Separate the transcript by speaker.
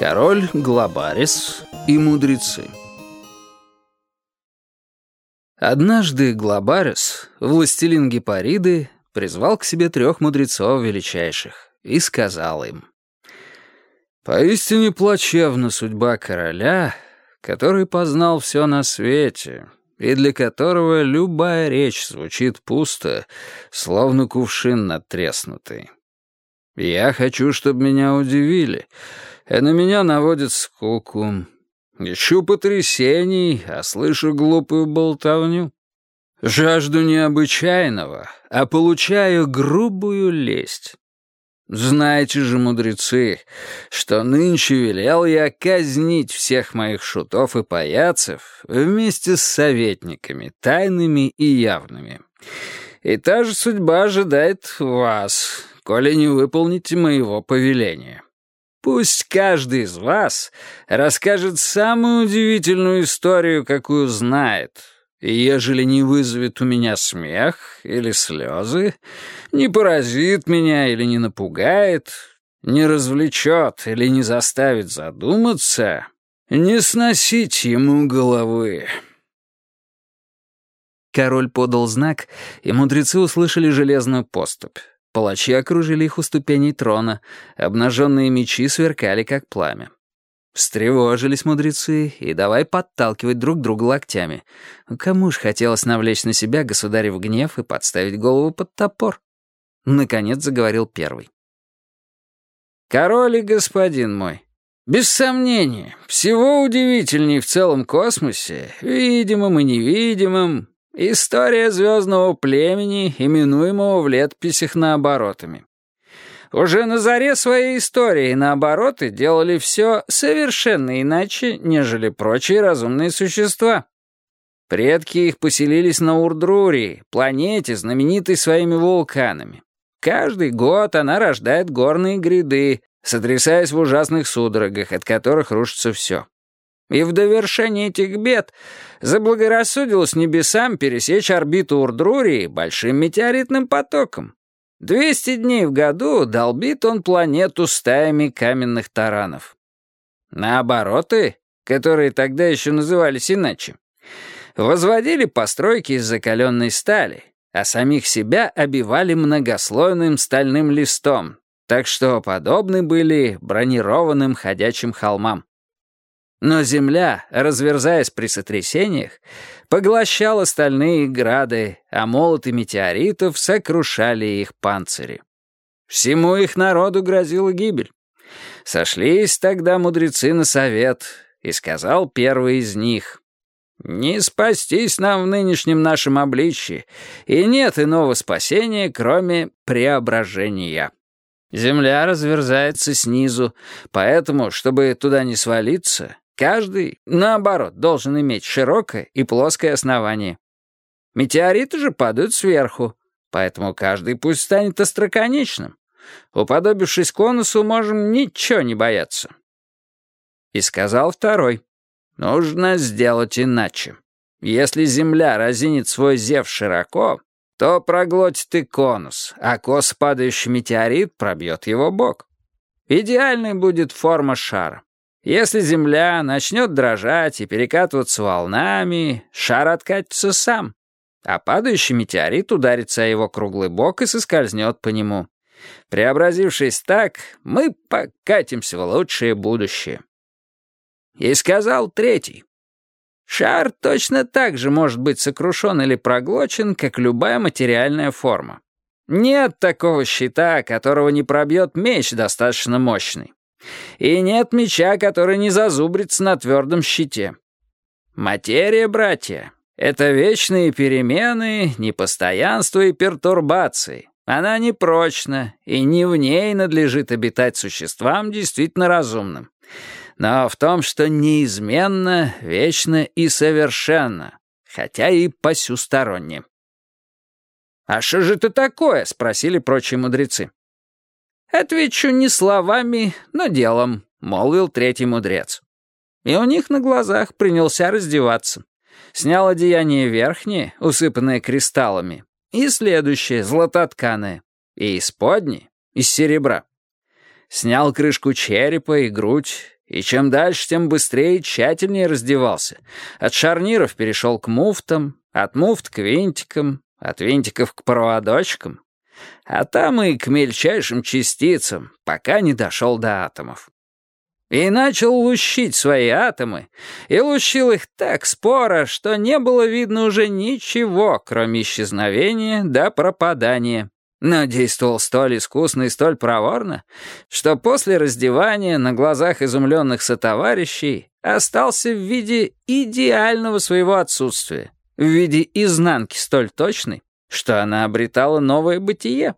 Speaker 1: Король Глобарис и мудрецы. Однажды Глобарис, властелин Гепариды, призвал к себе трех мудрецов величайших и сказал им, «Поистине плачевна судьба короля, который познал все на свете, и для которого любая речь звучит пусто, словно кувшин надтреснутый. Я хочу, чтобы меня удивили, и на меня наводит скуку. Ищу потрясений, а слышу глупую болтовню. Жажду необычайного, а получаю грубую лесть. Знаете же, мудрецы, что нынче велел я казнить всех моих шутов и паяцев вместе с советниками, тайными и явными. И та же судьба ожидает вас, коли не выполните моего повеления. Пусть каждый из вас расскажет самую удивительную историю, какую знает, и ежели не вызовет у меня смех или слезы, не поразит меня или не напугает, не развлечет или не заставит задуматься, не сносить ему головы».
Speaker 2: Король подал знак, и мудрецы услышали железную поступь. Палачи окружили их у ступеней трона, обнаженные мечи сверкали, как пламя. Встревожились мудрецы и давай подталкивать друг друга локтями. Кому ж хотелось навлечь на себя государев гнев и подставить голову под топор? Наконец заговорил первый.
Speaker 1: «Король и господин мой, без сомнения, всего удивительней в целом космосе, видимым и невидимым, История звездного племени, именуемого в летописях наоборотами. Уже на заре своей истории наобороты делали все совершенно иначе, нежели прочие разумные существа. Предки их поселились на Урдрурии, планете, знаменитой своими вулканами. Каждый год она рождает горные гряды, сотрясаясь в ужасных судорогах, от которых рушится все. И в довершение этих бед заблагорассудилось небесам пересечь орбиту Урдрурии большим метеоритным потоком. Двести дней в году долбит он планету стаями каменных таранов. Наобороты, которые тогда еще назывались иначе, возводили постройки из закаленной стали, а самих себя обивали многослойным стальным листом, так что подобны были бронированным ходячим холмам. Но земля, разверзаясь при сотрясениях, поглощала стальные грады, а молоты метеоритов сокрушали их панцири. Всему их народу грозила гибель. Сошлись тогда мудрецы на совет, и сказал первый из них, «Не спастись нам в нынешнем нашем обличье, и нет иного спасения, кроме преображения». Земля разверзается снизу, поэтому, чтобы туда не свалиться, Каждый, наоборот, должен иметь широкое и плоское основание. Метеориты же падают сверху, поэтому каждый пусть станет остроконечным. Уподобившись конусу, можем ничего не бояться. И сказал второй, нужно сделать иначе. Если Земля разинет свой зев широко, то проглотит и конус, а кос падающий метеорит пробьет его бок. Идеальной будет форма шара. Если Земля начнет дрожать и перекатываться волнами, шар откатится сам, а падающий метеорит ударится о его круглый бок и соскользнет по нему. Преобразившись так, мы покатимся в лучшее будущее. И сказал третий. Шар точно так же может быть сокрушен или проглочен, как любая материальная форма. Нет такого щита, которого не пробьет меч достаточно мощный. И нет меча, который не зазубрится на твердом щите. Материя, братья, — это вечные перемены, непостоянство и пертурбации. Она непрочна, и не в ней надлежит обитать существам действительно разумным. Но в том, что неизменно, вечно и совершенно, хотя и посюсторонне. «А что же это такое?» — спросили прочие мудрецы. «Отвечу не словами, но делом», — молвил третий мудрец. И у них на глазах принялся раздеваться. Снял одеяние верхнее, усыпанное кристаллами, и следующее, златотканое, и исподнее, из серебра. Снял крышку черепа и грудь, И чем дальше, тем быстрее и тщательнее раздевался. От шарниров перешел к муфтам, от муфт к винтикам, от винтиков к проводочкам, а там и к мельчайшим частицам, пока не дошел до атомов. И начал лущить свои атомы, и лущил их так споро, что не было видно уже ничего, кроме исчезновения до пропадания. Но действовал столь искусно и столь проворно, что после раздевания на глазах изумленных сотоварищей остался в виде идеального своего отсутствия, в виде изнанки столь точной, что она обретала новое бытие.